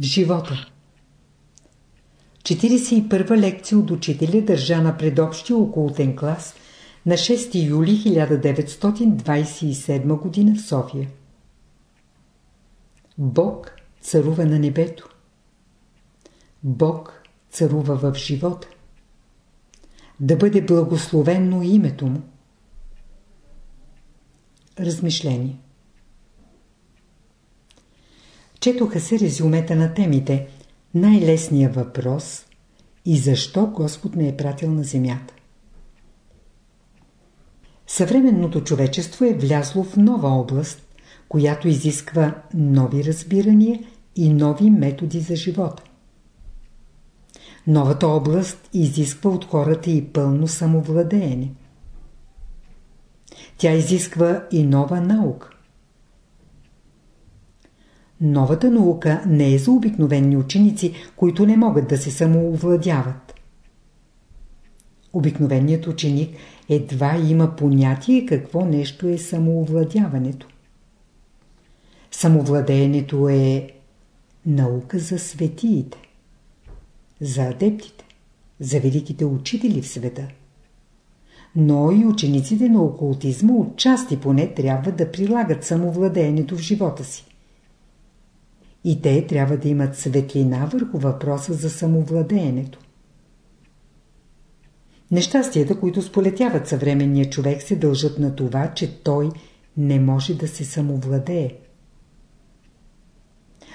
в живота. 41-а лекция от учителя държа на предобщия околотен клас на 6 юли 1927 г. в София. Бог царува на небето. Бог царува в живота. Да бъде благословенно името му. Размишление Четоха се резюмета на темите Най-лесният въпрос и защо Господ ме е пратил на земята. Съвременното човечество е влязло в нова област, която изисква нови разбирания и нови методи за живота. Новата област изисква от хората и пълно самовладеене. Тя изисква и нова наука. Новата наука не е за обикновени ученици, които не могат да се самоовладяват. Обикновеният ученик едва има понятие какво нещо е самоовладяването. Самовладеенето е наука за светиите, за адептите, за великите учители в света. Но и учениците на окултизма отчасти поне трябва да прилагат самовладеенето в живота си. И те трябва да имат светлина върху въпроса за самовладеенето. Нещастията, които сполетяват съвременния човек, се дължат на това, че той не може да се самовладее.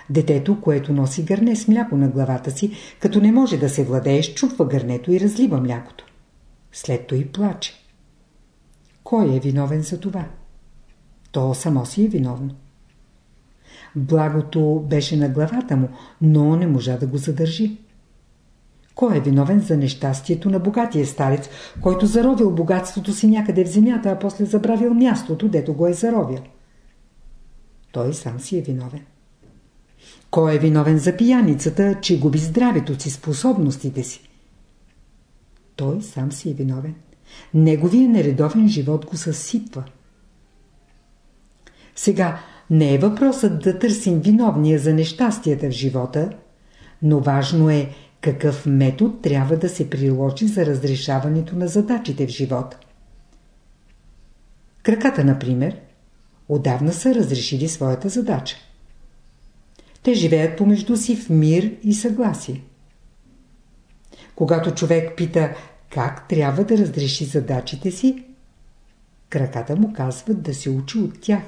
Детето, което носи гърне с мляко на главата си, като не може да се владее, щупва гърнето и разлива млякото. След то и плаче. Кой е виновен за това? То само си е виновно. Благото беше на главата му, но не можа да го задържи. Кой е виновен за нещастието на богатия старец, който заровил богатството си някъде в земята, а после забравил мястото, дето го е заровил? Той сам си е виновен. Кой е виновен за пияницата, че губи здравето си, способностите си? Той сам си е виновен. Неговия нередовен живот го съсипва. Сега не е въпросът да търсим виновния за нещастията в живота, но важно е какъв метод трябва да се приложи за разрешаването на задачите в живота. Краката, например, отдавна са разрешили своята задача. Те живеят помежду си в мир и съгласие. Когато човек пита как трябва да разреши задачите си, краката му казват да се учи от тях.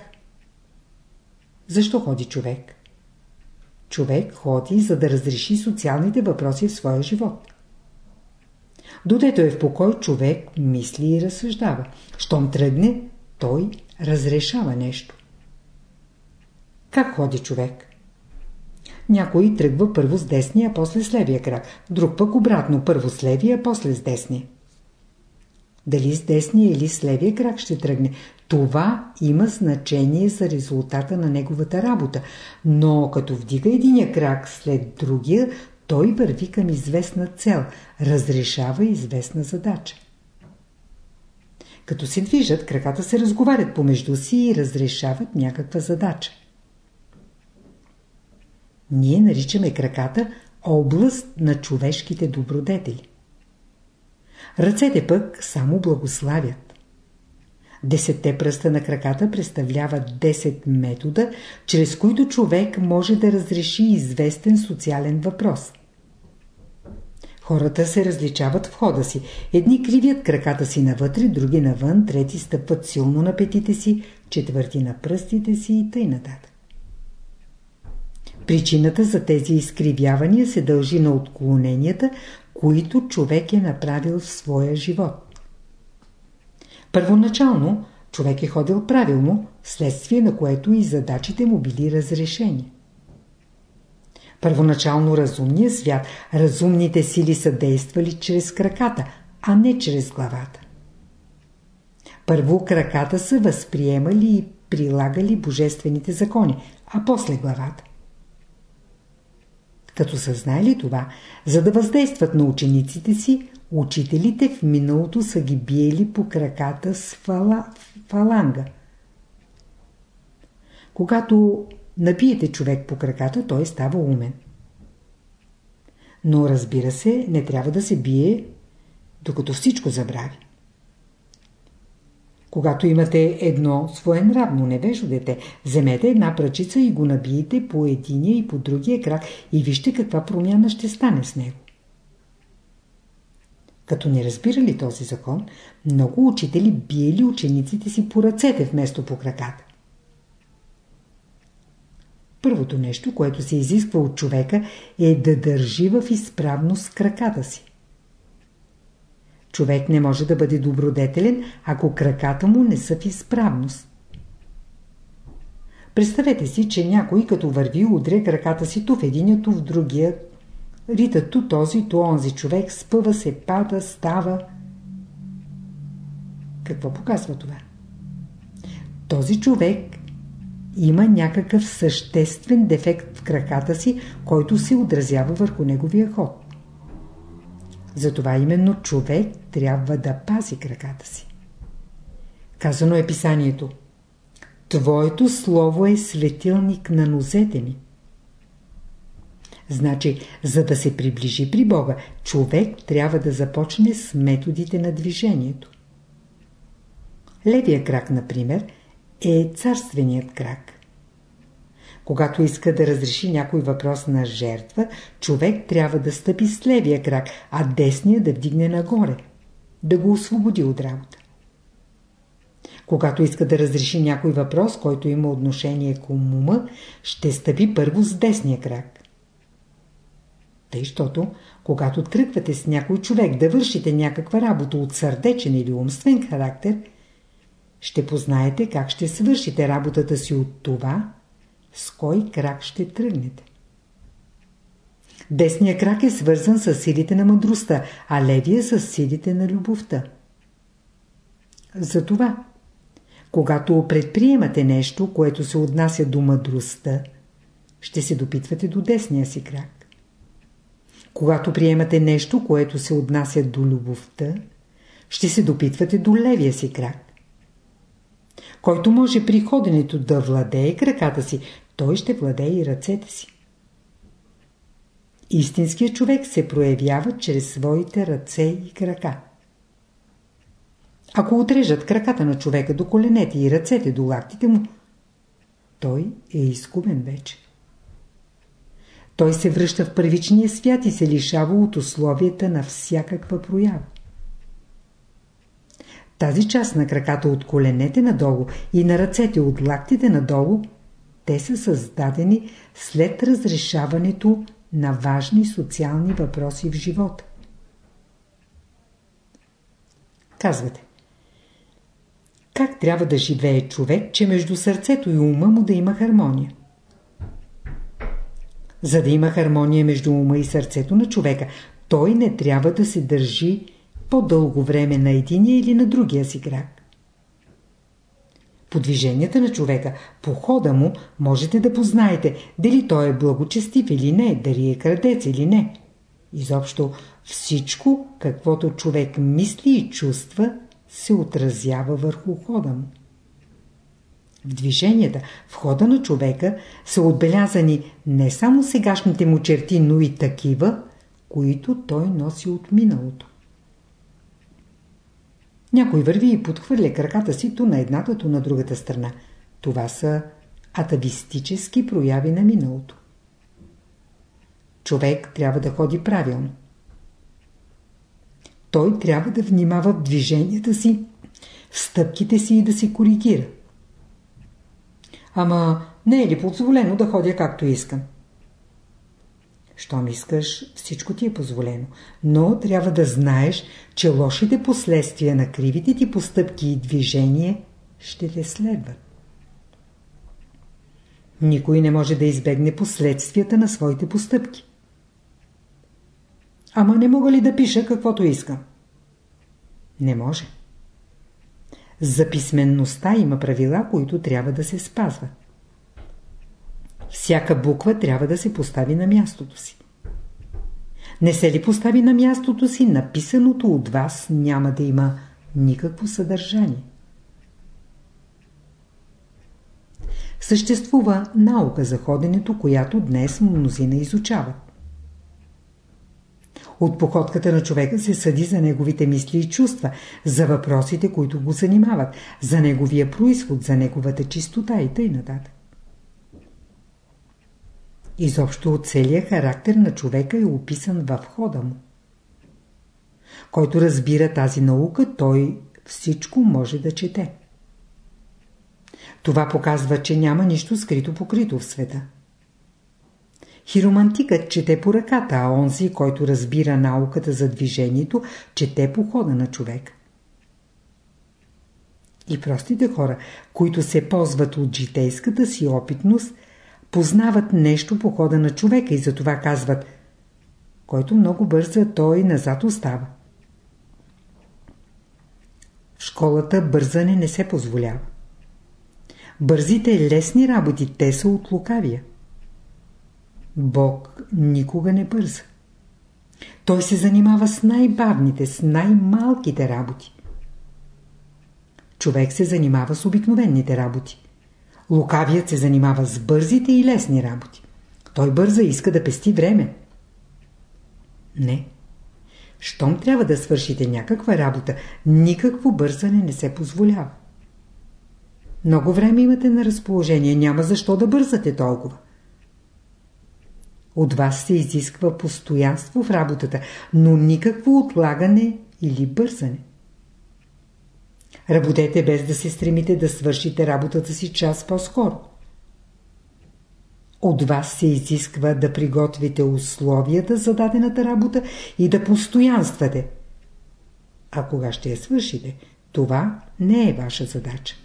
Защо ходи човек? Човек ходи, за да разреши социалните въпроси в своя живот. Додето е в покой, човек мисли и разсъждава. Щом тръгне, той разрешава нещо. Как ходи човек? Някой тръгва първо с десния, после с левия крак. Друг пък обратно, първо с левия, после с десния. Дали с десния или с левия крак ще тръгне, това има значение за резултата на неговата работа, но като вдига единия крак след другия, той върви към известна цел, разрешава известна задача. Като се движат, краката се разговарят помежду си и разрешават някаква задача. Ние наричаме краката област на човешките добродетели. Ръцете пък само благославят. Десетте пръста на краката представляват 10 метода, чрез които човек може да разреши известен социален въпрос. Хората се различават в хода си. Едни кривят краката си навътре, други навън, трети стъпват силно на петите си, четвърти на пръстите си и тъй. Причината за тези изкривявания се дължи на отклоненията, които човек е направил в своя живот. Първоначално човек е ходил правилно, следствие на което и задачите му били разрешени. Първоначално разумният свят, разумните сили са действали чрез краката, а не чрез главата. Първо краката са възприемали и прилагали божествените закони, а после главата. Като са знаели това, за да въздействат на учениците си, учителите в миналото са ги биели по краката с фала, фаланга. Когато набиете човек по краката, той става умен. но разбира се, не трябва да се бие, докато всичко забрави. Когато имате едно своенравно невежо дете, вземете една пръчица и го набиете по единия и по другия крак и вижте каква промяна ще стане с него. Като не разбирали този закон, много учители биели учениците си по ръцете вместо по краката. Първото нещо, което се изисква от човека е да държи в изправност краката си. Човек не може да бъде добродетелен, ако краката му не са в изправност. Представете си, че някой като върви удря краката си то в единия, то в другия. Рита ту този, то онзи човек спъва се, пада, става. Какво показва това? Този човек има някакъв съществен дефект в краката си, който се отразява върху неговия ход. Затова именно човек трябва да пази краката си. Казано е писанието. Твоето слово е светилник на нозете ми. Значи, за да се приближи при Бога, човек трябва да започне с методите на движението. Левия крак, например, е царственият крак. Когато иска да разреши някой въпрос на жертва, човек трябва да стъпи с левия крак, а десния да вдигне нагоре, да го освободи от работа. Когато иска да разреши някой въпрос, който има отношение към ума, ще стъпи първо с десния крак. Тъй, щото, когато тръгвате с някой човек да вършите някаква работа от сърдечен или умствен характер, ще познаете как ще свършите работата си от това, с кой крак ще тръгнете. Десният крак е свързан с силите на мъдростта, а левия с силите на любовта. Затова, когато предприемате нещо, което се отнася до мъдростта, ще се допитвате до десния си крак. Когато приемате нещо, което се отнася до любовта, ще се допитвате до левия си крак. Който може при ходенето да владее краката си, той ще владее и ръцете си. Истинският човек се проявява чрез своите ръце и крака. Ако отрежат краката на човека до коленете и ръцете до лактите му, той е изкумен вече. Той се връща в първичния свят и се лишава от условията на всякаква проява. Тази част на краката от коленете надолу и на ръцете от лактите надолу, те са създадени след разрешаването на важни социални въпроси в живота. Казвате. Как трябва да живее човек, че между сърцето и ума му да има хармония? За да има хармония между ума и сърцето на човека, той не трябва да се държи по-дълго време на единия или на другия си крак. По движенията на човека, по хода му, можете да познаете дали той е благочестив или не, дали е крадец или не. Изобщо всичко, каквото човек мисли и чувства, се отразява върху хода му. В движенията, в хода на човека са отбелязани не само сегашните му черти, но и такива, които той носи от миналото. Някой върви и подхвърля краката си то на едната, то на другата страна. Това са атавистически прояви на миналото. Човек трябва да ходи правилно. Той трябва да внимава в движенията си, в стъпките си и да се коригира. Ама не е ли позволено да ходя както искам? Щом искаш, всичко ти е позволено. Но трябва да знаеш, че лошите последствия на кривите ти постъпки и движение ще те следват. Никой не може да избегне последствията на своите постъпки. Ама не мога ли да пиша каквото искам? Не може. За писменността има правила, които трябва да се спазват. Всяка буква трябва да се постави на мястото си. Не се ли постави на мястото си, написаното от вас няма да има никакво съдържание. Съществува наука за ходенето, която днес мнозина изучават. От походката на човека се съди за неговите мисли и чувства, за въпросите, които го занимават, за неговия происход, за неговата чистота и т.н. Изобщо от целия характер на човека е описан в хода му. Който разбира тази наука, той всичко може да чете. Това показва, че няма нищо скрито покрито в света. Хиромантикът чете по ръката, а онзи, който разбира науката за движението, чете по хода на човек. И простите хора, които се ползват от житейската си опитност, познават нещо по хода на човека и затова казват който много бърза, той назад остава. В школата бързане не се позволява. Бързите лесни работи, те са от лукавия. Бог никога не бърза. Той се занимава с най-бавните, с най-малките работи. Човек се занимава с обикновените работи. Лукавият се занимава с бързите и лесни работи. Той бърза и иска да пести време. Не. Щом трябва да свършите някаква работа, никакво бързане не се позволява. Много време имате на разположение, няма защо да бързате толкова. От вас се изисква постоянство в работата, но никакво отлагане или бързане. Работете без да се стремите да свършите работата си час по-скоро. От вас се изисква да приготвите условията за дадената работа и да постоянствате. А кога ще я свършите, това не е ваша задача.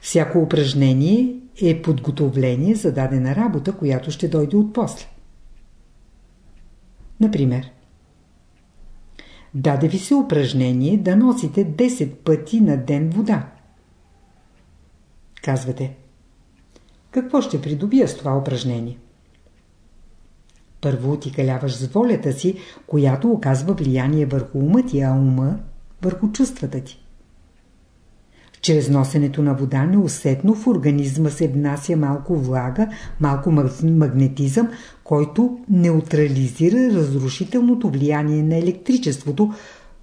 Всяко упражнение е подготовление за дадена работа, която ще дойде от после. Например, даде ви се упражнение да носите 10 пъти на ден вода. Казвате, какво ще придобия с това упражнение? Първо отикаляваш с волята си, която оказва влияние върху ума ти, а ума върху чувствата ти. Чрез носенето на вода неусетно в организма се внася малко влага, малко магнетизъм, който неутрализира разрушителното влияние на електричеството,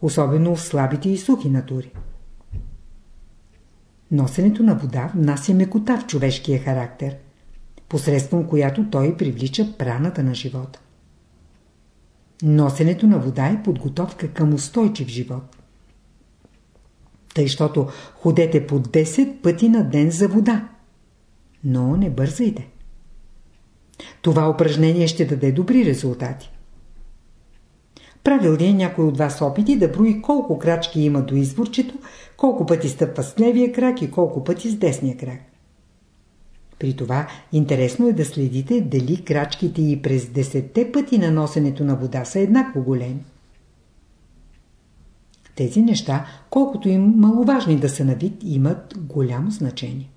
особено в слабите и сухи натури. Носенето на вода внася мекота в човешкия характер, посредством която той привлича праната на живота. Носенето на вода е подготовка към устойчив живот. Тъй, щото ходете по 10 пъти на ден за вода. Но не бързайте. Това упражнение ще даде добри резултати. Правил ли е някой от вас опити да брои колко крачки има до изворчето, колко пъти стъпва с левия крак и колко пъти с десния крак? При това интересно е да следите дали крачките и през 10 пъти на носенето на вода са еднакво големи. Тези неща, колкото им маловажни да са на вид, имат голямо значение.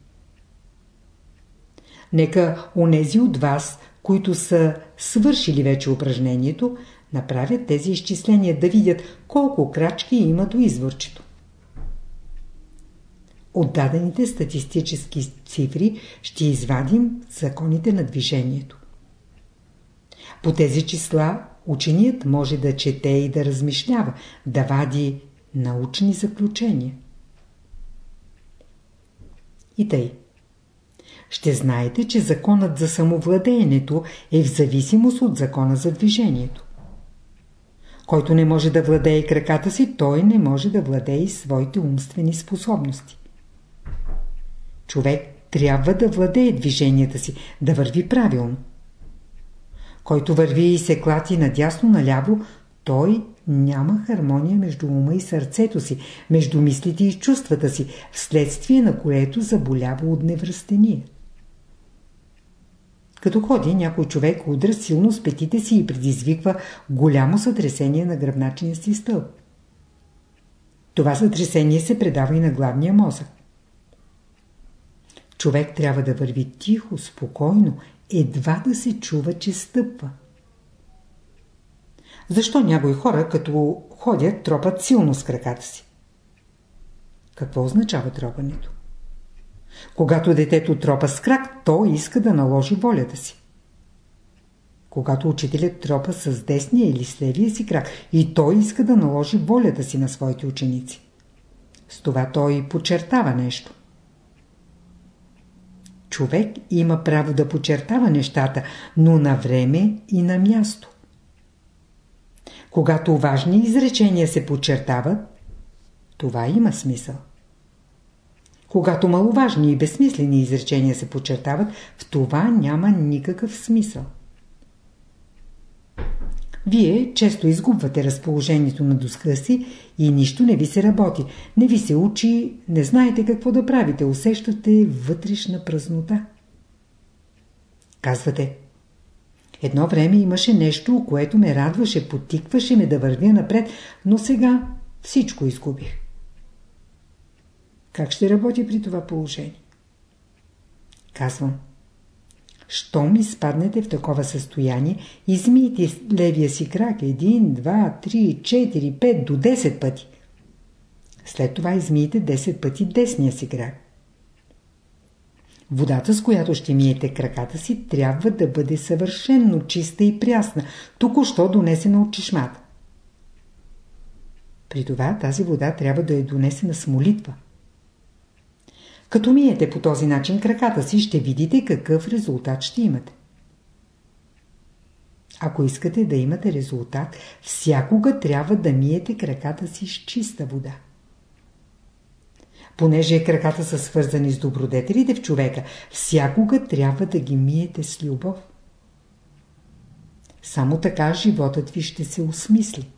Нека онези от вас, които са свършили вече упражнението, направят тези изчисления да видят колко крачки има до изворчето. От дадените статистически цифри ще извадим законите на движението. По тези числа ученият може да чете и да размишлява, да вади научни заключения. И тъй. Ще знаете, че законът за самовладеенето е в зависимост от закона за движението. Който не може да владее краката си, той не може да владее своите умствени способности. Човек трябва да владее движенията си, да върви правилно. Който върви и се клати надясно-наляво, той няма хармония между ума и сърцето си, между мислите и чувствата си, вследствие на което заболява от невръстения. Като ходи, някой човек удра силно с петите си и предизвиква голямо сътресение на гръбначния си стълб. Това сътресение се предава и на главния мозък. Човек трябва да върви тихо, спокойно, едва да се чува, че стъпва. Защо някои хора, като ходят, тропат силно с краката си? Какво означава тропането? Когато детето тропа с крак, то иска да наложи волята си. когато учителят тропа с десния или с левия си крак и той иска да наложи волята си на своите ученици. С това той подчертава нещо. Човек има право да подчертава нещата, но на време и на място. Когато важни изречения се подчертават, това има смисъл. Когато маловажни и безсмислени изречения се подчертават, в това няма никакъв смисъл. Вие често изгубвате разположението на доска си и нищо не ви се работи, не ви се учи, не знаете какво да правите, усещате вътрешна празнота. Казвате, едно време имаше нещо, което ме радваше, потикваше ме да вървя напред, но сега всичко изгубих. Как ще работи при това положение? Казвам. Щом изпаднете в такова състояние, измийте левия си крак един, два, три, четири, пет до 10 пъти. След това измийте 10 пъти десния си крак. Водата, с която ще миете краката си, трябва да бъде съвършенно чиста и прясна, току-що донесена от чешмата. При това тази вода трябва да е донесена с молитва. Като миете по този начин краката си, ще видите какъв резултат ще имате. Ако искате да имате резултат, всякога трябва да миете краката си с чиста вода. Понеже краката са свързани с добродетелите в човека, всякога трябва да ги миете с любов. Само така животът ви ще се осмисли.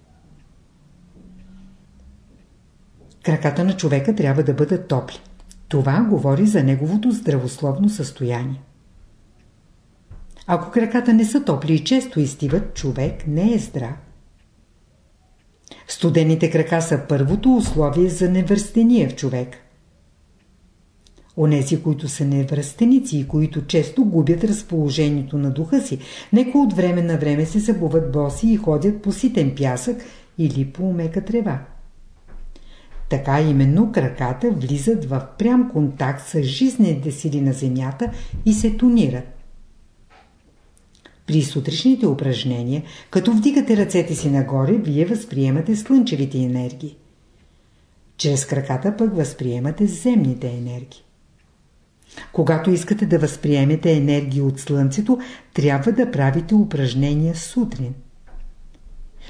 Краката на човека трябва да бъдат топли. Това говори за неговото здравословно състояние. Ако краката не са топли и често изтиват, човек не е здрав. Студените крака са първото условие за невръстения в човек. Онези, които са невръстеници и които често губят разположението на духа си, нека от време на време се събуват боси и ходят по ситен пясък или по мека трева. Така именно краката влизат в прям контакт с жизнените сили на земята и се тонират. При сутрешните упражнения, като вдигате ръцете си нагоре, вие възприемате слънчевите енергии. Чрез краката пък възприемате земните енергии. Когато искате да възприемете енергии от Слънцето, трябва да правите упражнения сутрин.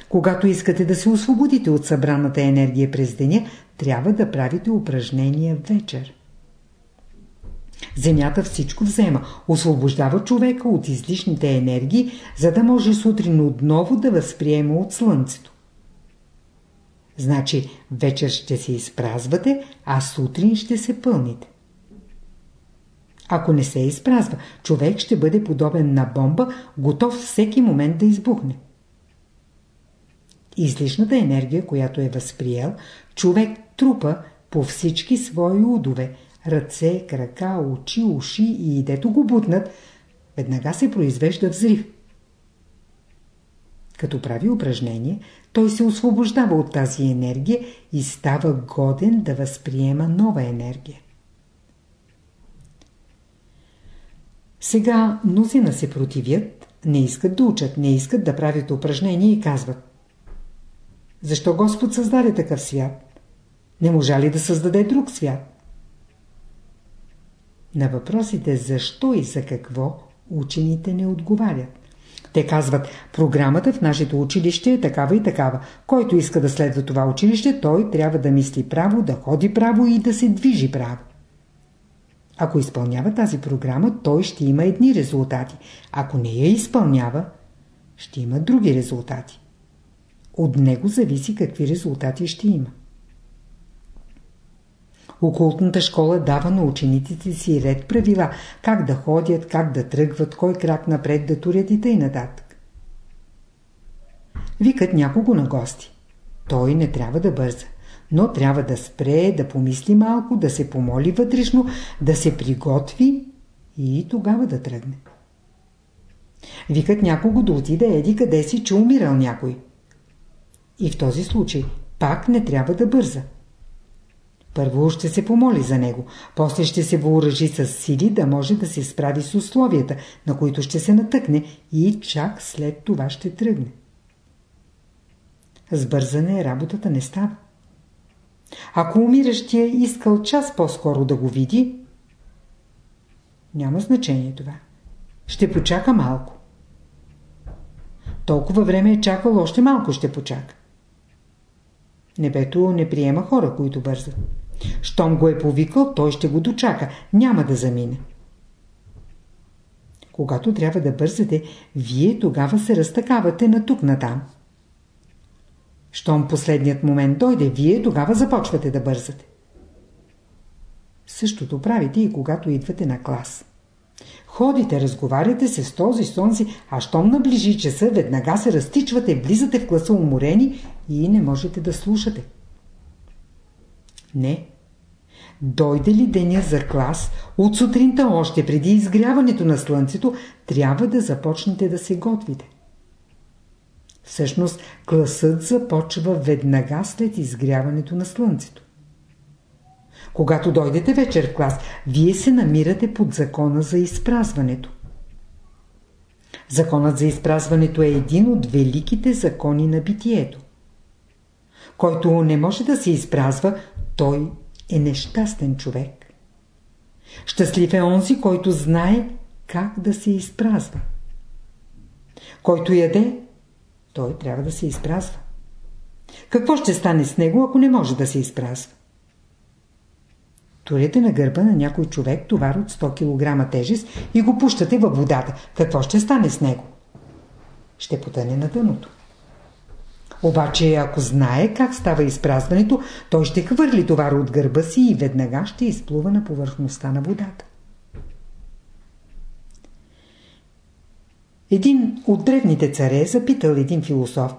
Когато искате да се освободите от събраната енергия през деня, трябва да правите упражнения вечер. Земята всичко взема, освобождава човека от излишните енергии, за да може сутрин отново да възприема от слънцето. Значи вечер ще се изпразвате, а сутрин ще се пълните. Ако не се изпразва, човек ще бъде подобен на бомба, готов всеки момент да избухне. Излишната енергия, която е възприел, човек трупа по всички свои удове, ръце, крака, очи, уши и дето го бутнат, веднага се произвежда взрив. Като прави упражнение, той се освобождава от тази енергия и става годен да възприема нова енергия. Сега мнозина се противят, не искат да учат, не искат да правят упражнения и казват Защо Господ създаде такъв свят? Не можа ли да създаде друг свят? На въпросите защо и за какво учените не отговарят. Те казват, програмата в нашето училище е такава и такава. Който иска да следва това училище, той трябва да мисли право, да ходи право и да се движи право. Ако изпълнява тази програма, той ще има едни резултати. Ако не я изпълнява, ще има други резултати. От него зависи какви резултати ще има. Окултната школа дава на учениците си ред правила, как да ходят, как да тръгват, кой крак напред да турят и тъй нататък. Викат някого на гости. Той не трябва да бърза но трябва да спре, да помисли малко, да се помоли вътрешно, да се приготви и тогава да тръгне. Викат някого да отиде еди къде си, че умирал някой. И в този случай пак не трябва да бърза. Първо ще се помоли за него, после ще се въоръжи с сили да може да се справи с условията, на които ще се натъкне и чак след това ще тръгне. С бързане работата не става. Ако умиращия искал час по-скоро да го види, няма значение това. Ще почака малко. Толкова време е чакал, още малко ще почака. Небето не приема хора, които бързат. Щом го е повикал, той ще го дочака. Няма да замине. Когато трябва да бързате, вие тогава се разтакавате на тук натам. Щом последният момент дойде, вие тогава започвате да бързате. Същото правите и когато идвате на клас. Ходите, разговаряте се с този, с а щом наближи часа, веднага се разтичвате, влизате в класа уморени и не можете да слушате. Не. Дойде ли деня за клас, от сутринта още преди изгряването на слънцето, трябва да започнете да се готвите. Всъщност, класът започва веднага след изгряването на слънцето. Когато дойдете вечер в клас, вие се намирате под закона за изпразването. Законът за изпразването е един от великите закони на битието. Който не може да се изпразва, той е нещастен човек. Щастлив е онзи, който знае как да се изпразва. Който яде, той трябва да се изпразва. Какво ще стане с него, ако не може да се изпразва? Турете на гърба на някой човек товар от 100 кг тежест и го пущате във водата. Какво ще стане с него? Ще потъне на дъното. Обаче, ако знае как става изпразването, той ще хвърли товар от гърба си и веднага ще изплува на повърхността на водата. Един от древните царе запитал един философ.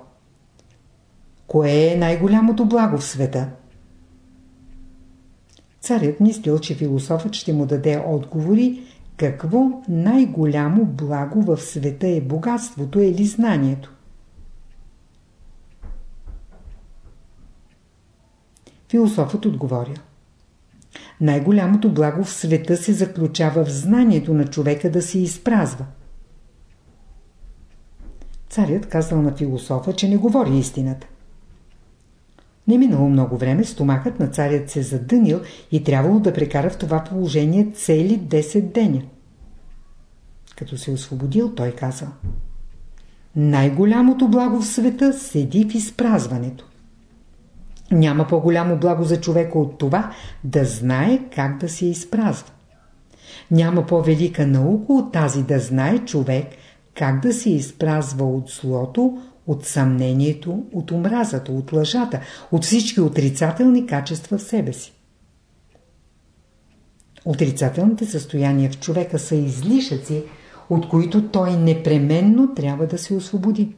Кое е най-голямото благо в света? Царят мислил, че философът ще му даде отговори какво най-голямо благо в света е богатството или знанието. Философът отговорил. Най-голямото благо в света се заключава в знанието на човека да се изпразва. Царят казал на философа, че не говори истината. Не минало много време, стомахът на царят се задънил и трябвало да прекара в това положение цели 10 деня. Като се освободил, той казал Най-голямото благо в света седи в изпразването. Няма по-голямо благо за човека от това да знае как да се изпразва. Няма по-велика наука от тази да знае човек как да се изпразва от злото, от съмнението, от омразата, от лъжата, от всички отрицателни качества в себе си. Отрицателните състояния в човека са излишъци, от които той непременно трябва да се освободи.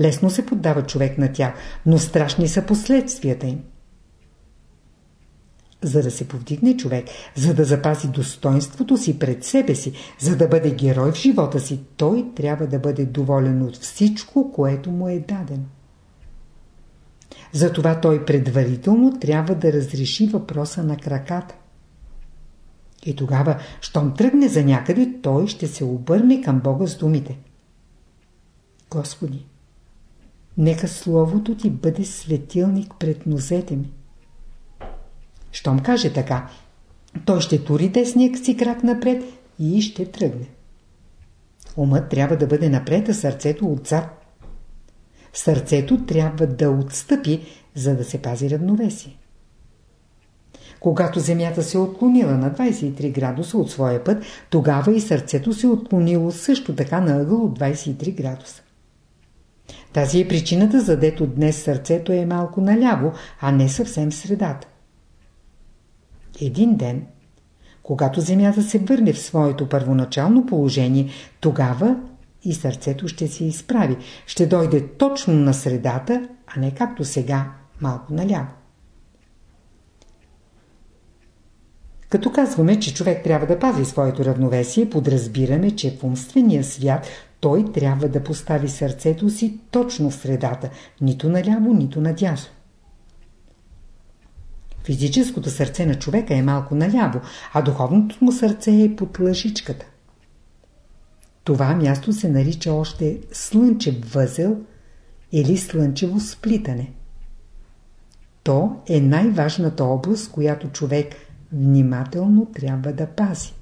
Лесно се поддава човек на тях, но страшни са последствията им. За да се повдигне човек, за да запази достоинството си пред себе си, за да бъде герой в живота си, той трябва да бъде доволен от всичко, което му е дадено. Затова той предварително трябва да разреши въпроса на краката. И тогава, щом тръгне за някъде, той ще се обърне към Бога с думите. Господи, нека Словото Ти бъде светилник пред нозете ми. Щом каже така, той ще тури десния си крак напред и ще тръгне. Умът трябва да бъде напред, а сърцето отзад. Сърцето трябва да отстъпи, за да се пази равновесие. Когато Земята се отклонила на 23 градуса от своя път, тогава и сърцето се отклонило също така на ъгъл от 23 градуса. Тази е причината, задето днес сърцето е малко наляво, а не съвсем средата. Един ден, когато Земята се върне в своето първоначално положение, тогава и сърцето ще се изправи, ще дойде точно на средата, а не както сега, малко наляво. Като казваме, че човек трябва да пази своето равновесие, подразбираме, че в умствения свят той трябва да постави сърцето си точно в средата, нито наляво, нито надясно. Физическото сърце на човека е малко наляво, а духовното му сърце е под лъжичката. Това място се нарича още слънчев възел или слънчево сплитане. То е най-важната област, която човек внимателно трябва да пази.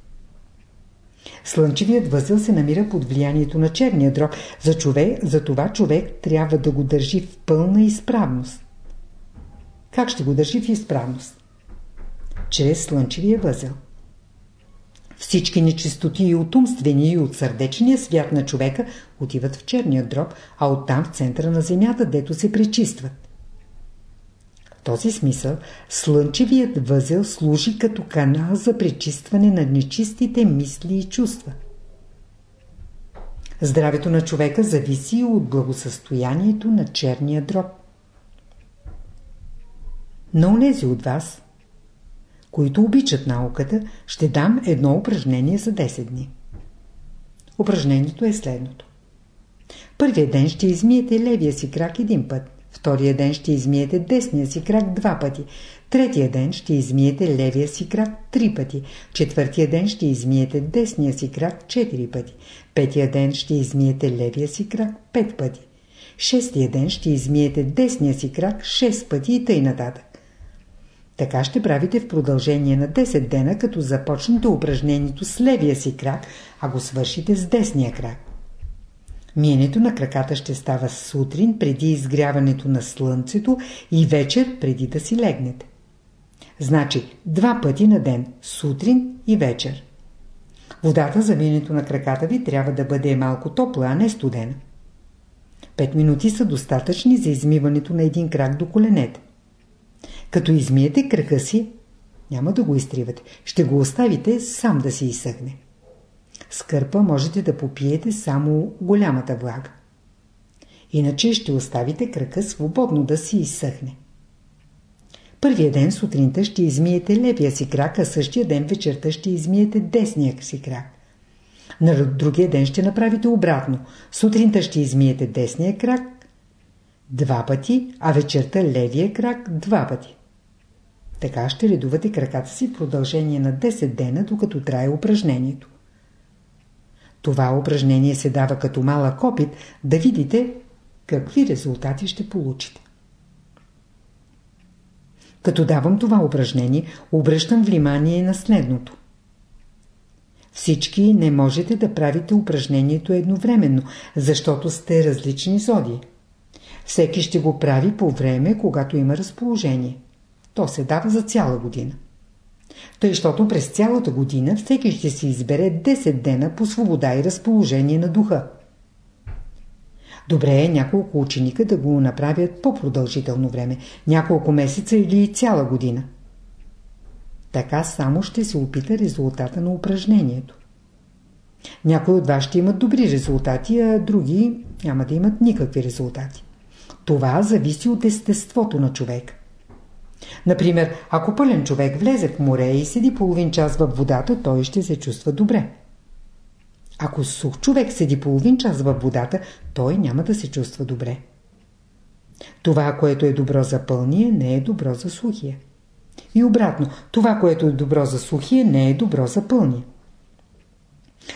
Слънчевият възел се намира под влиянието на черния дроб. За, човек, за това човек трябва да го държи в пълна изправност. Как ще го държи в изправност? Чрез слънчевия възел. Всички нечистоти и от умствения и от сърдечния свят на човека отиват в черния дроб, а оттам в центъра на земята, дето се пречистват. В този смисъл слънчевият възел служи като канал за пречистване на нечистите мисли и чувства. Здравето на човека зависи от благосъстоянието на черния дроб. На унези от вас, които обичат науката, ще дам едно упражнение за 10 дни. Упражнението е следното. Първият ден ще измиете левия си крак един път. Втория ден ще измиете десния си крак два пъти. Третия ден ще измиете левия си крак три пъти. Четвъртия ден ще измиете десния си крак четири пъти. Петия ден ще измиете левия си крак пет пъти. Шестия ден ще измиете десния си крак шест пъти и тъй нататък. Така ще правите в продължение на 10 дена, като започнете упражнението с левия си крак, а го свършите с десния крак. Миенето на краката ще става сутрин преди изгряването на слънцето и вечер преди да си легнете. Значи два пъти на ден, сутрин и вечер. Водата за миенето на краката ви трябва да бъде малко топла, а не студена. Пет минути са достатъчни за измиването на един крак до коленете. Като измиете крака си, няма да го изтривате. Ще го оставите сам да си изсъхне. С кърпа можете да попиете само голямата влага. Иначе ще оставите крака свободно да си изсъхне. Първия ден сутринта ще измиете левия си крак, а същия ден вечерта ще измиете десния си крак. На другия ден ще направите обратно. Сутринта ще измиете десния крак два пъти, а вечерта левия крак два пъти. Така ще редувате краката си в продължение на 10 дена, докато трае упражнението. Това упражнение се дава като малък опит да видите какви резултати ще получите. Като давам това упражнение, обръщам внимание на следното. Всички не можете да правите упражнението едновременно, защото сте различни зоди. Всеки ще го прави по време, когато има разположение. То се дава за цяла година. Тъй, защото през цялата година всеки ще си избере 10 дена по свобода и разположение на духа. Добре е няколко ученика да го направят по-продължително време, няколко месеца или цяла година. Така само ще се опита резултата на упражнението. Някои от вас ще имат добри резултати, а други няма да имат никакви резултати. Това зависи от естеството на човека. Например, ако пълен човек влезе в море и седи половин час във водата, той ще се чувства добре. Ако сух човек седи половин час във водата, той няма да се чувства добре. Това, което е добро за пълния, не е добро за сухия. И обратно, това, което е добро за сухия, не е добро за пълния.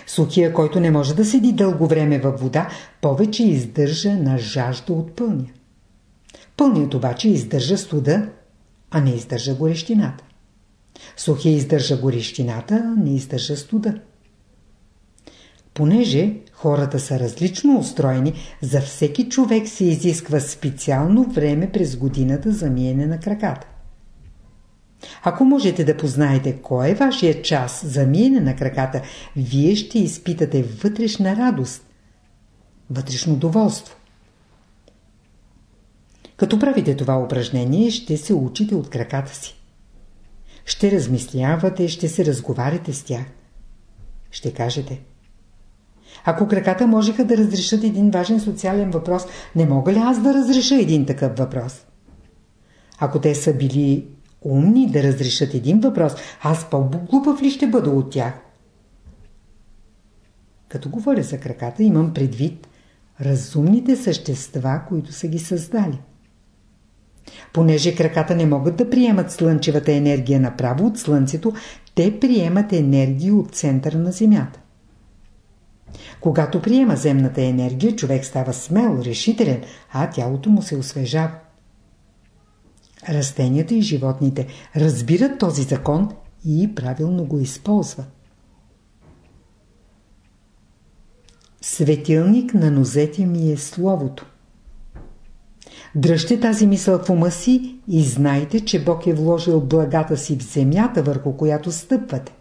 Сухия, който не може да седи дълго време във вода, повече издържа на жажда от пълния. Пълният обаче издържа студа, а не издържа горещината. Сухия издържа горещината, а не издържа студа. Понеже хората са различно устроени, за всеки човек се изисква специално време през годината за миене на краката. Ако можете да познаете кой е вашия час за миене на краката, вие ще изпитате вътрешна радост, вътрешно доволство. Като правите това упражнение, ще се учите от краката си. Ще размислявате, ще се разговаряте с тях. Ще кажете. Ако краката можеха да разрешат един важен социален въпрос, не мога ли аз да разреша един такъв въпрос? Ако те са били умни да разрешат един въпрос, аз по-глупав ли ще бъда от тях? Като говоря за краката, имам предвид разумните същества, които са ги създали. Понеже краката не могат да приемат слънчевата енергия направо от слънцето, те приемат енергия от центъра на Земята. Когато приема земната енергия, човек става смел, решителен, а тялото му се освежава. Растенията и животните разбират този закон и правилно го използват. Светилник на нозете ми е Словото. Дръжте тази мисъл в ума си и знайте, че Бог е вложил благата си в земята, върху която стъпвате.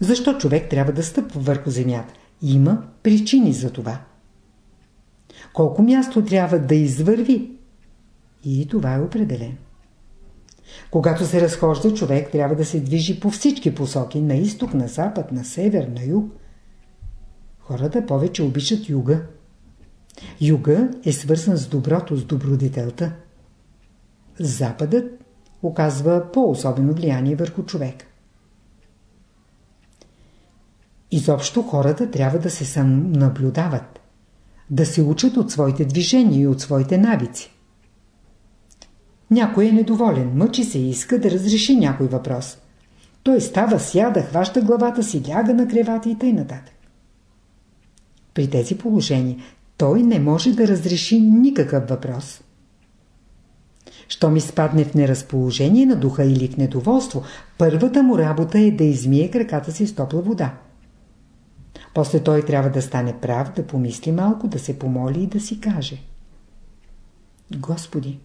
Защо човек трябва да стъпва върху земята? Има причини за това. Колко място трябва да извърви? И това е определено. Когато се разхожда, човек трябва да се движи по всички посоки, на изток, на запад, на север, на юг. Хората повече обичат юга. Юга е свързан с доброто, с добродетелта. Западът оказва по-особено влияние върху човек. Изобщо хората трябва да се самонаблюдават, да се учат от своите движения и от своите навици. Някой е недоволен, мъчи се и иска да разреши някой въпрос. Той става, сяда, хваща главата си, ляга на кревата и т.н. При тези положения той не може да разреши никакъв въпрос. Щом изпадне в неразположение на духа или в недоволство, първата му работа е да измие краката си с топла вода. После той трябва да стане прав, да помисли малко, да се помоли и да си каже Господи,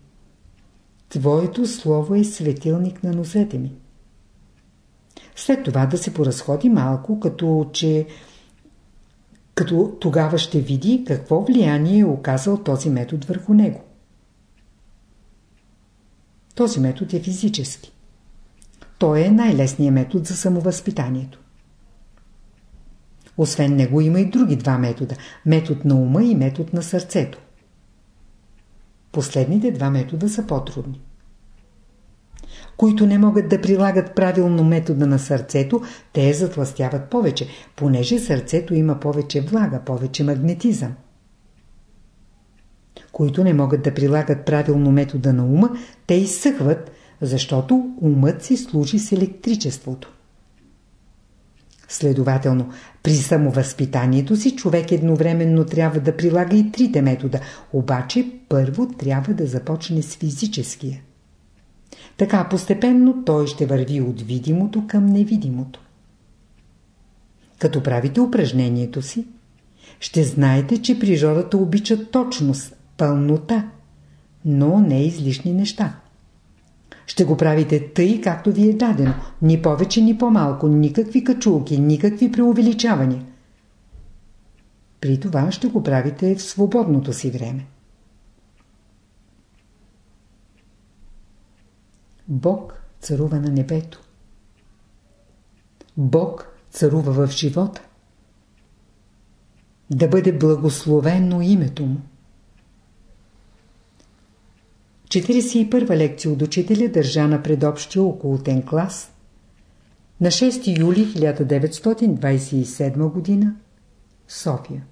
Твоето слово е светилник на носете ми. След това да се поразходи малко, като че като тогава ще види какво влияние е оказал този метод върху него. Този метод е физически. Той е най-лесният метод за самовъзпитанието. Освен него има и други два метода – метод на ума и метод на сърцето. Последните два метода са по-трудни. Които не могат да прилагат правилно метода на сърцето, те затластяват повече, понеже сърцето има повече влага, повече магнетизъм. Които не могат да прилагат правилно метода на ума, те изсъхват, защото умът си служи с електричеството. Следователно, при самовъзпитанието си човек едновременно трябва да прилага и трите метода, обаче първо трябва да започне с физическия. Така постепенно той ще върви от видимото към невидимото. Като правите упражнението си, ще знаете, че природата обича точност, пълнота, но не излишни неща. Ще го правите тъй, както ви е дадено. Ни повече, ни по-малко. Никакви качулки, никакви преувеличавания. При това ще го правите в свободното си време. Бог царува на небето. Бог царува в живота. Да бъде благословено името му. 41 лекция от учителя държана пред общия околотен клас на 6 юли 1927 г. София